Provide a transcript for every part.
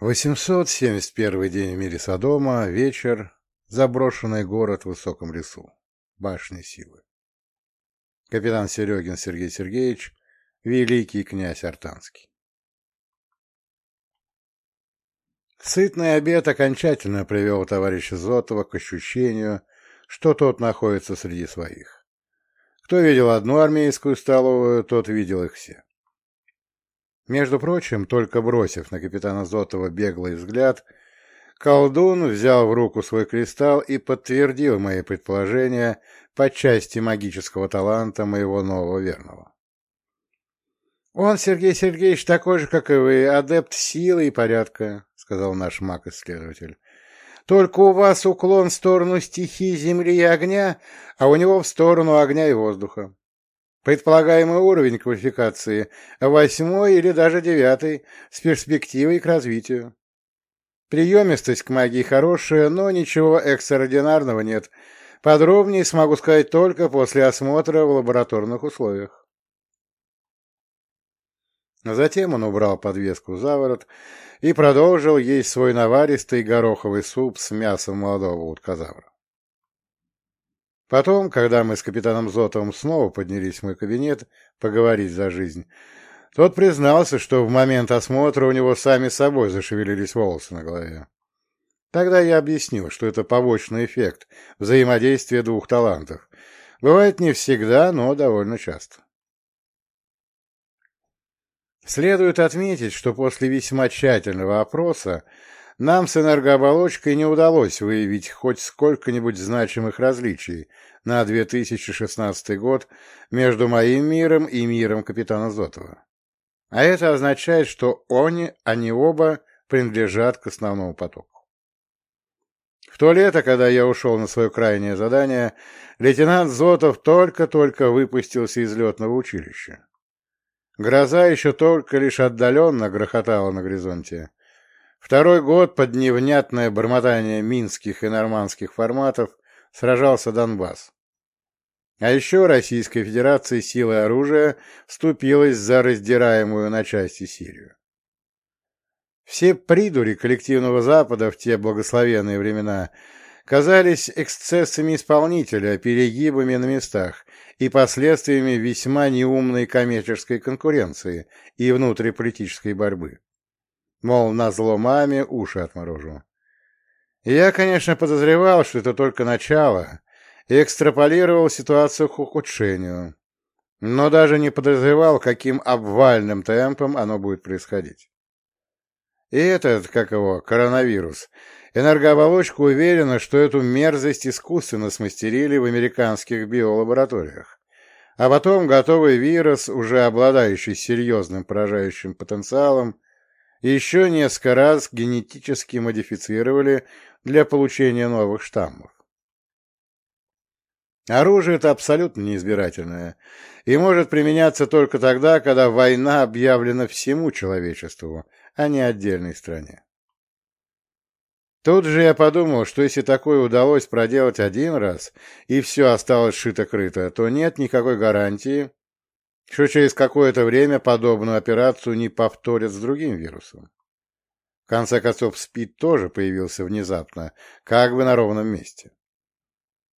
871 день в мире Содома, вечер, заброшенный город в высоком лесу, башня силы. Капитан Серегин Сергей Сергеевич, великий князь Артанский. Сытный обед окончательно привел товарища Зотова к ощущению, что тот находится среди своих. Кто видел одну армейскую столовую, тот видел их все. Между прочим, только бросив на капитана Зотова беглый взгляд, колдун взял в руку свой кристалл и подтвердил мои предположения по части магического таланта моего нового верного. «Он, Сергей Сергеевич, такой же, как и вы, адепт силы и порядка», — сказал наш маг-исследователь. «Только у вас уклон в сторону стихии земли и огня, а у него в сторону огня и воздуха. Предполагаемый уровень квалификации – восьмой или даже девятый, с перспективой к развитию. Приемистость к магии хорошая, но ничего экстраординарного нет. Подробнее смогу сказать только после осмотра в лабораторных условиях. Затем он убрал подвеску за ворот и продолжил есть свой наваристый гороховый суп с мясом молодого утказавра. Потом, когда мы с капитаном Зотовым снова поднялись в мой кабинет поговорить за жизнь, тот признался, что в момент осмотра у него сами собой зашевелились волосы на голове. Тогда я объяснил, что это побочный эффект взаимодействия двух талантов. Бывает не всегда, но довольно часто. Следует отметить, что после весьма тщательного опроса нам с энергооболочкой не удалось выявить хоть сколько-нибудь значимых различий на 2016 год между моим миром и миром капитана Зотова. А это означает, что они, они оба принадлежат к основному потоку. В то лето, когда я ушел на свое крайнее задание, лейтенант Зотов только-только выпустился из летного училища. Гроза еще только лишь отдаленно грохотала на горизонте, Второй год под невнятное бормотание минских и нормандских форматов сражался Донбасс. А еще Российская Федерация силой оружия вступилась за раздираемую на части Сирию. Все придури коллективного Запада в те благословенные времена казались эксцессами исполнителя, перегибами на местах и последствиями весьма неумной коммерческой конкуренции и внутриполитической борьбы. Мол, на зло маме уши отморожу. я, конечно, подозревал, что это только начало, и экстраполировал ситуацию к ухудшению, но даже не подозревал, каким обвальным темпом оно будет происходить. И этот, как его, коронавирус, энергооболочка уверена, что эту мерзость искусственно смастерили в американских биолабораториях. А потом готовый вирус, уже обладающий серьезным поражающим потенциалом, еще несколько раз генетически модифицировали для получения новых штаммов. Оружие это абсолютно неизбирательное и может применяться только тогда, когда война объявлена всему человечеству, а не отдельной стране. Тут же я подумал, что если такое удалось проделать один раз, и все осталось шито-крыто, то нет никакой гарантии, что через какое-то время подобную операцию не повторят с другим вирусом. В конце концов, СПИД тоже появился внезапно, как бы на ровном месте.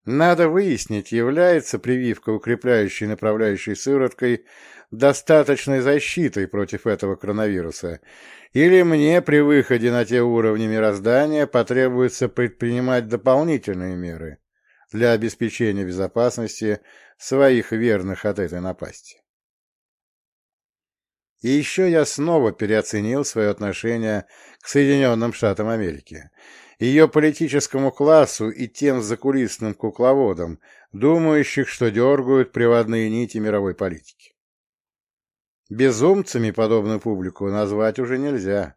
Надо выяснить, является прививка, укрепляющей направляющей сывороткой, достаточной защитой против этого коронавируса, или мне при выходе на те уровни мироздания потребуется предпринимать дополнительные меры для обеспечения безопасности своих верных от этой напасти. И еще я снова переоценил свое отношение к Соединенным Штатам Америки, ее политическому классу и тем закулисным кукловодам, думающих, что дергают приводные нити мировой политики. Безумцами подобную публику назвать уже нельзя,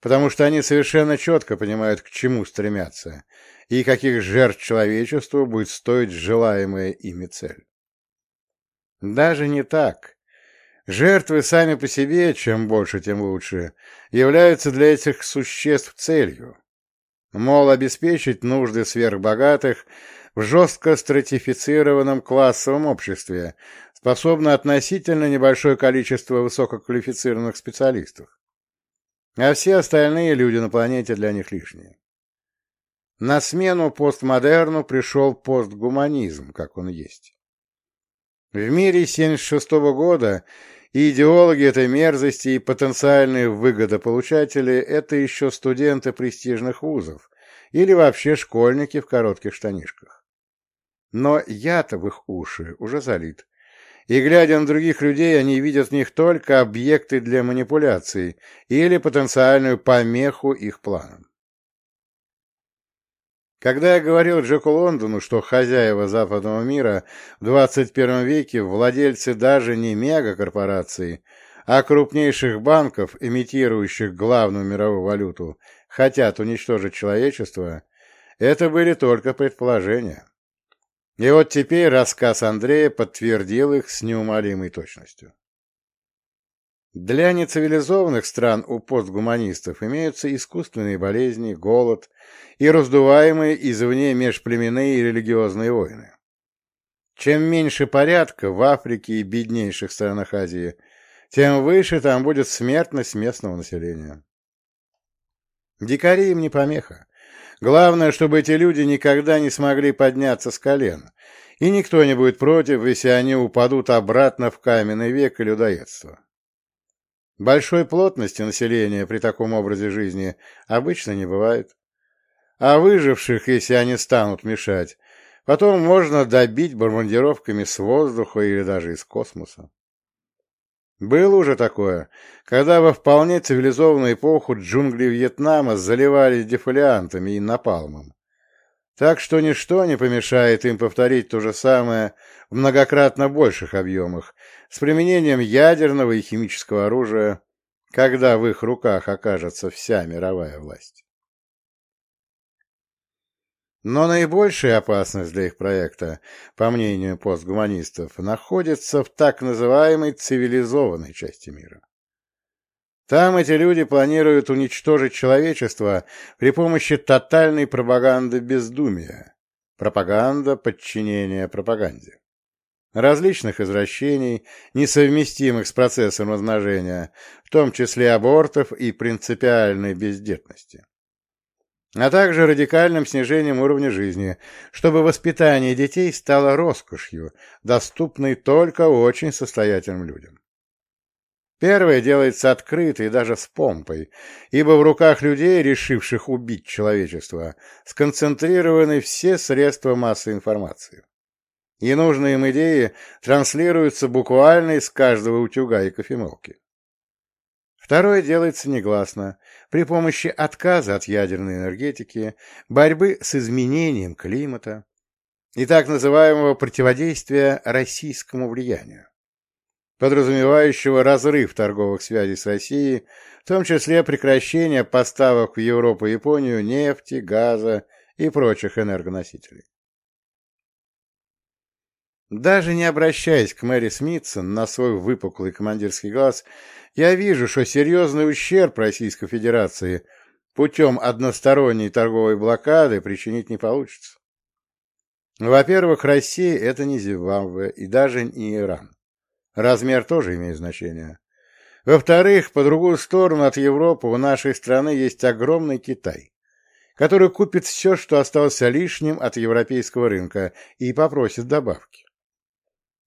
потому что они совершенно четко понимают, к чему стремятся и каких жертв человечеству будет стоить желаемая ими цель. Даже не так – Жертвы сами по себе, чем больше, тем лучше, являются для этих существ целью. Мол, обеспечить нужды сверхбогатых в жестко стратифицированном классовом обществе, способно относительно небольшое количество высококвалифицированных специалистов. а все остальные люди на планете для них лишние. На смену постмодерну пришел постгуманизм, как он есть. В мире 76 -го года и идеологи этой мерзости и потенциальные выгодополучатели – это еще студенты престижных вузов или вообще школьники в коротких штанишках. Но я-то в их уши уже залит. И, глядя на других людей, они видят в них только объекты для манипуляций или потенциальную помеху их планам. Когда я говорил Джеку Лондону, что хозяева западного мира в 21 веке владельцы даже не мегакорпораций, а крупнейших банков, имитирующих главную мировую валюту, хотят уничтожить человечество, это были только предположения. И вот теперь рассказ Андрея подтвердил их с неумолимой точностью. Для нецивилизованных стран у постгуманистов имеются искусственные болезни, голод и раздуваемые извне межплеменные и религиозные войны. Чем меньше порядка в Африке и беднейших странах Азии, тем выше там будет смертность местного населения. Дикари им не помеха. Главное, чтобы эти люди никогда не смогли подняться с колен, и никто не будет против, если они упадут обратно в каменный век и людоедство. Большой плотности населения при таком образе жизни обычно не бывает. А выживших, если они станут мешать, потом можно добить бомбардировками с воздуха или даже из космоса. Было уже такое, когда во вполне цивилизованную эпоху джунгли Вьетнама заливались дефолиантами и напалмом. Так что ничто не помешает им повторить то же самое в многократно больших объемах, с применением ядерного и химического оружия, когда в их руках окажется вся мировая власть. Но наибольшая опасность для их проекта, по мнению постгуманистов, находится в так называемой цивилизованной части мира. Там эти люди планируют уничтожить человечество при помощи тотальной пропаганды бездумия, пропаганда подчинения пропаганде. Различных извращений, несовместимых с процессом размножения, в том числе абортов и принципиальной бездетности, а также радикальным снижением уровня жизни, чтобы воспитание детей стало роскошью, доступной только очень состоятельным людям. Первое делается открыто и даже с помпой, ибо в руках людей, решивших убить человечество, сконцентрированы все средства массовой информации и нужные им идеи транслируются буквально из каждого утюга и кофемолки. Второе делается негласно, при помощи отказа от ядерной энергетики, борьбы с изменением климата и так называемого противодействия российскому влиянию, подразумевающего разрыв торговых связей с Россией, в том числе прекращение поставок в Европу и Японию нефти, газа и прочих энергоносителей. Даже не обращаясь к Мэри Смитсон на свой выпуклый командирский глаз, я вижу, что серьезный ущерб Российской Федерации путем односторонней торговой блокады причинить не получится. Во-первых, Россия — это не Зимбабве и даже не Иран. Размер тоже имеет значение. Во-вторых, по другую сторону от Европы у нашей страны есть огромный Китай, который купит все, что осталось лишним от европейского рынка, и попросит добавки.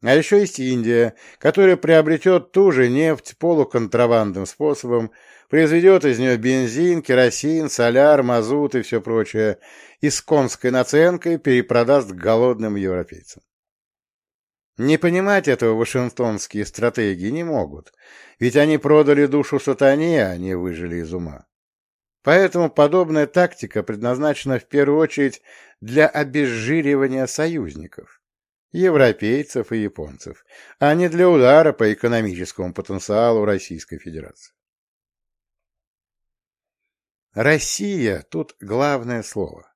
А еще есть Индия, которая приобретет ту же нефть полуконтрабандным способом, произведет из нее бензин, керосин, соляр, мазут и все прочее, и с конской наценкой перепродаст голодным европейцам. Не понимать этого вашингтонские стратегии не могут, ведь они продали душу сатане, а не выжили из ума. Поэтому подобная тактика предназначена в первую очередь для обезжиривания союзников европейцев и японцев, а не для удара по экономическому потенциалу Российской Федерации. Россия – тут главное слово.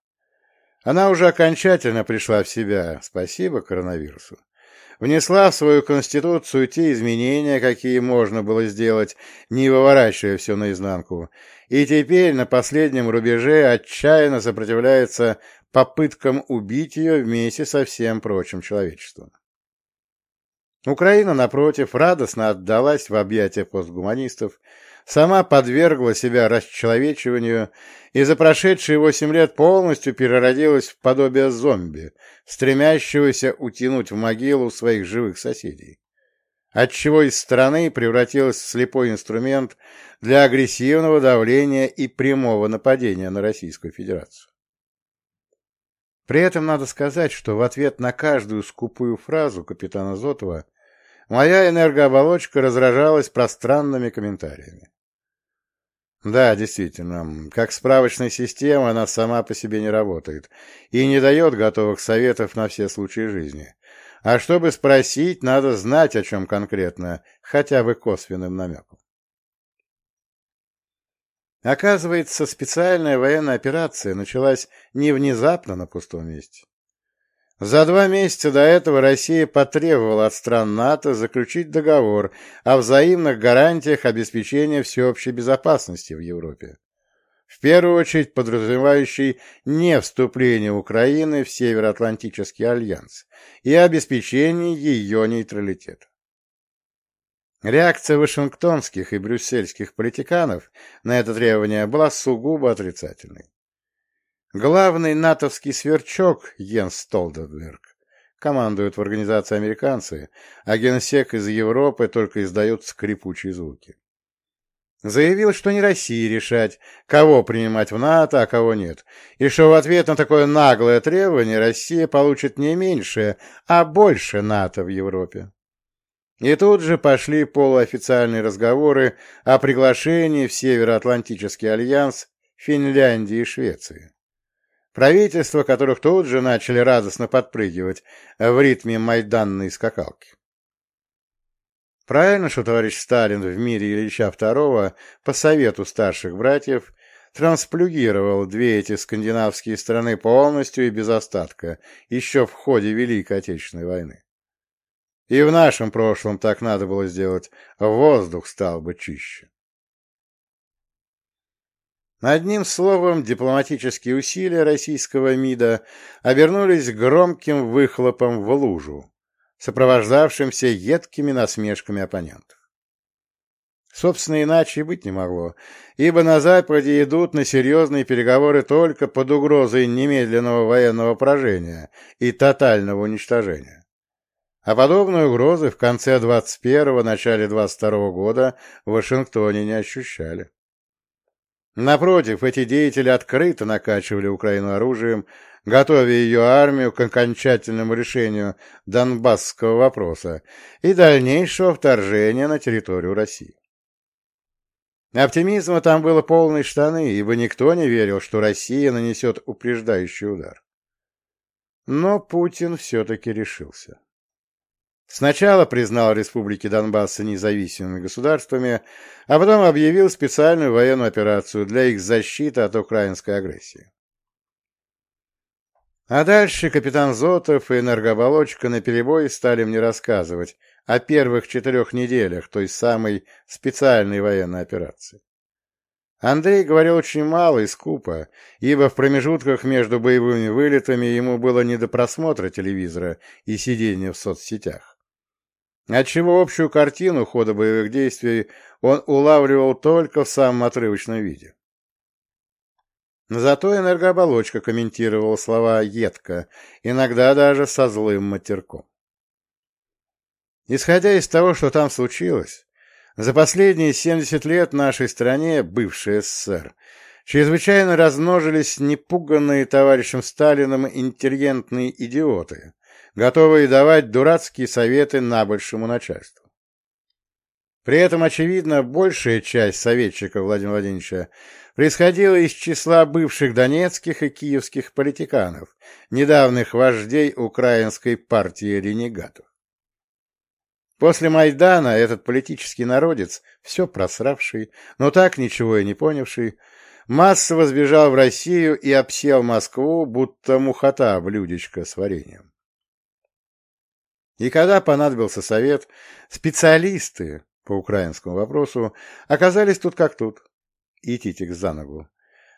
Она уже окончательно пришла в себя, спасибо коронавирусу. Внесла в свою конституцию те изменения, какие можно было сделать, не выворачивая все наизнанку, и теперь на последнем рубеже отчаянно сопротивляется попыткам убить ее вместе со всем прочим человечеством. Украина, напротив, радостно отдалась в объятия постгуманистов, сама подвергла себя расчеловечиванию и за прошедшие восемь лет полностью переродилась в подобие зомби, стремящегося утянуть в могилу своих живых соседей, отчего из страны превратилась в слепой инструмент для агрессивного давления и прямого нападения на Российскую Федерацию. При этом надо сказать, что в ответ на каждую скупую фразу капитана Зотова моя энергооболочка разражалась пространными комментариями. Да, действительно, как справочная система она сама по себе не работает и не дает готовых советов на все случаи жизни. А чтобы спросить, надо знать, о чем конкретно, хотя бы косвенным намеком. Оказывается, специальная военная операция началась не внезапно на пустом месте. За два месяца до этого Россия потребовала от стран НАТО заключить договор о взаимных гарантиях обеспечения всеобщей безопасности в Европе. В первую очередь подразумевающий не вступление Украины в Североатлантический альянс и обеспечение ее нейтралитета. Реакция вашингтонских и брюссельских политиканов на это требование была сугубо отрицательной. Главный натовский сверчок Йенс Столденберг командует в организации американцы, а генсек из Европы только издает скрипучие звуки. Заявил, что не России решать, кого принимать в НАТО, а кого нет, и что в ответ на такое наглое требование Россия получит не меньше, а больше НАТО в Европе. И тут же пошли полуофициальные разговоры о приглашении в Североатлантический альянс Финляндии и Швеции правительства которых тут же начали радостно подпрыгивать в ритме майданной скакалки. Правильно, что товарищ Сталин в мире Ильича II по совету старших братьев трансплюгировал две эти скандинавские страны полностью и без остатка еще в ходе Великой Отечественной войны. И в нашем прошлом так надо было сделать, воздух стал бы чище. Одним словом, дипломатические усилия российского МИДа обернулись громким выхлопом в лужу, сопровождавшимся едкими насмешками оппонентов. Собственно, иначе и быть не могло, ибо на Западе идут на серьезные переговоры только под угрозой немедленного военного поражения и тотального уничтожения. А подобной угрозы в конце 21-го, начале 22 года в Вашингтоне не ощущали. Напротив, эти деятели открыто накачивали Украину оружием, готовя ее армию к окончательному решению донбасского вопроса и дальнейшего вторжения на территорию России. Оптимизма там было полной штаны, ибо никто не верил, что Россия нанесет упреждающий удар. Но Путин все-таки решился. Сначала признал республики Донбасса независимыми государствами, а потом объявил специальную военную операцию для их защиты от украинской агрессии. А дальше капитан Зотов и энергооболочка наперебой стали мне рассказывать о первых четырех неделях той самой специальной военной операции. Андрей говорил очень мало и скупо, ибо в промежутках между боевыми вылетами ему было не до просмотра телевизора и сидения в соцсетях отчего общую картину хода боевых действий он улавливал только в самом отрывочном виде. Зато энергооболочка комментировала слова едко, иногда даже со злым матерком. Исходя из того, что там случилось, за последние 70 лет нашей стране, бывшей СССР, чрезвычайно размножились непуганные товарищем Сталином интеллигентные идиоты, готовые давать дурацкие советы набольшему начальству. При этом, очевидно, большая часть советчиков Владимира Владимировича происходила из числа бывших донецких и киевских политиканов, недавних вождей украинской партии ренегатов. После Майдана этот политический народец, все просравший, но так ничего и не понявший, массово сбежал в Россию и обсел Москву, будто мухота блюдечко с вареньем. И когда понадобился совет, специалисты по украинскому вопросу оказались тут как тут. И титик за ногу.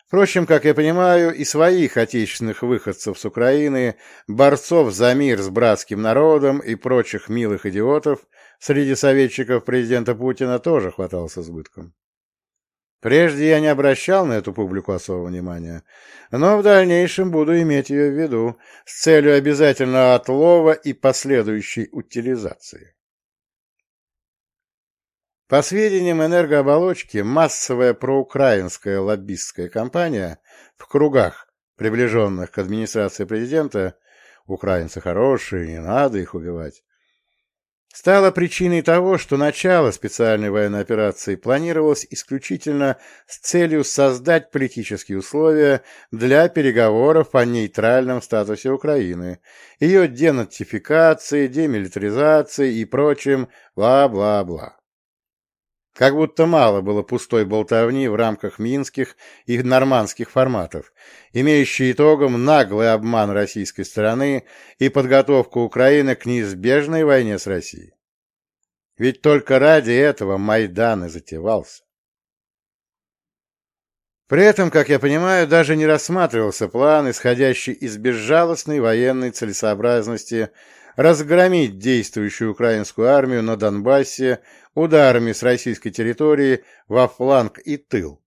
Впрочем, как я понимаю, и своих отечественных выходцев с Украины, борцов за мир с братским народом и прочих милых идиотов среди советчиков президента Путина тоже хватало с избытком. Прежде я не обращал на эту публику особого внимания, но в дальнейшем буду иметь ее в виду с целью обязательного отлова и последующей утилизации. По сведениям энергооболочки, массовая проукраинская лоббистская кампания в кругах, приближенных к администрации президента, украинцы хорошие, не надо их убивать, стало причиной того, что начало специальной военной операции планировалось исключительно с целью создать политические условия для переговоров о нейтральном статусе Украины, ее денатификации, демилитаризации и прочем бла-бла-бла. Как будто мало было пустой болтовни в рамках минских и нормандских форматов, имеющей итогом наглый обман российской стороны и подготовку Украины к неизбежной войне с Россией. Ведь только ради этого Майдан и затевался. При этом, как я понимаю, даже не рассматривался план, исходящий из безжалостной военной целесообразности разгромить действующую украинскую армию на Донбассе ударами с российской территории во фланг и тыл,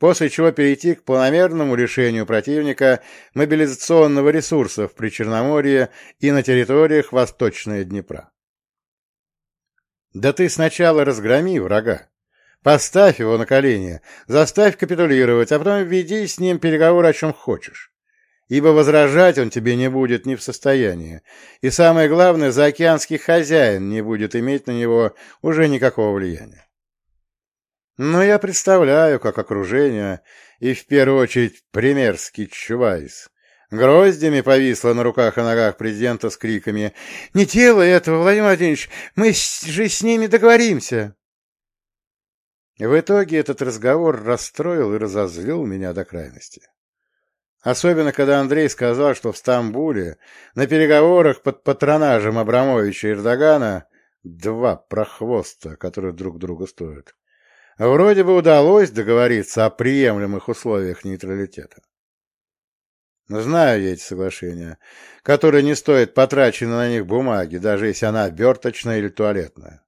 после чего перейти к планомерному решению противника мобилизационного ресурса в Причерноморье и на территориях Восточной Днепра. Да ты сначала разгроми врага, поставь его на колени, заставь капитулировать, а потом веди с ним переговоры о чем хочешь ибо возражать он тебе не будет ни в состоянии, и самое главное, заокеанский хозяин не будет иметь на него уже никакого влияния. Но я представляю, как окружение, и в первую очередь примерский Чувайс, гроздями повисло на руках и ногах президента с криками «Не делай этого, Владимир Владимирович, мы же с ними договоримся!» В итоге этот разговор расстроил и разозлил меня до крайности. Особенно, когда Андрей сказал, что в Стамбуле на переговорах под патронажем Абрамовича и Эрдогана два прохвоста, которые друг друга стоят. Вроде бы удалось договориться о приемлемых условиях нейтралитета. Знаю я эти соглашения, которые не стоят потраченной на них бумаги, даже если она оберточная или туалетная.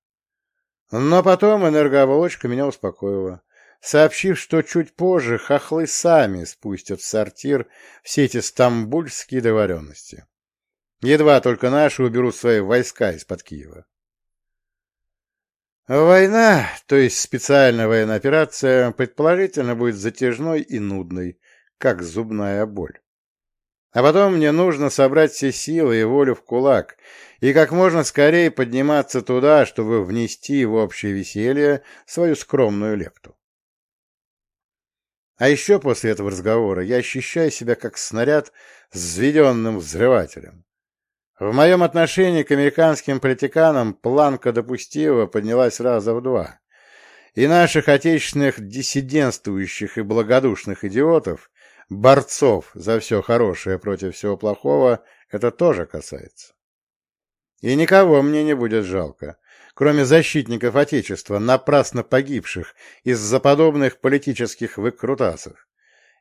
Но потом энергооболочка меня успокоила сообщив, что чуть позже хохлы сами спустят в сортир все эти стамбульские договоренности. Едва только наши уберут свои войска из-под Киева. Война, то есть специальная военная операция, предположительно будет затяжной и нудной, как зубная боль. А потом мне нужно собрать все силы и волю в кулак и как можно скорее подниматься туда, чтобы внести в общее веселье свою скромную лепту. А еще после этого разговора я ощущаю себя как снаряд с взведенным взрывателем. В моем отношении к американским политиканам планка допустимого поднялась раза в два. И наших отечественных диссидентствующих и благодушных идиотов, борцов за все хорошее против всего плохого, это тоже касается. И никого мне не будет жалко кроме защитников Отечества, напрасно погибших из-за подобных политических выкрутасов,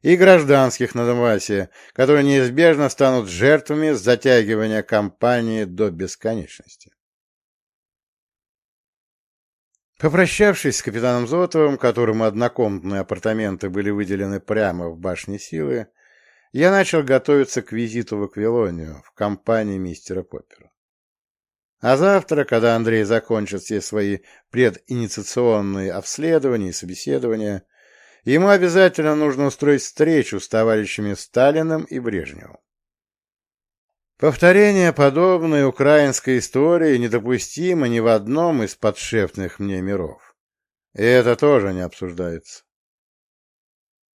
и гражданских на Донбассе, которые неизбежно станут жертвами затягивания кампании до бесконечности. Попрощавшись с капитаном Зотовым, которому однокомнатные апартаменты были выделены прямо в башне силы, я начал готовиться к визиту в Аквилонию в компании мистера Поппера. А завтра, когда Андрей закончит все свои прединициационные обследования и собеседования, ему обязательно нужно устроить встречу с товарищами Сталиным и Брежневым. Повторение подобной украинской истории недопустимо ни в одном из подшефных мне миров. И это тоже не обсуждается.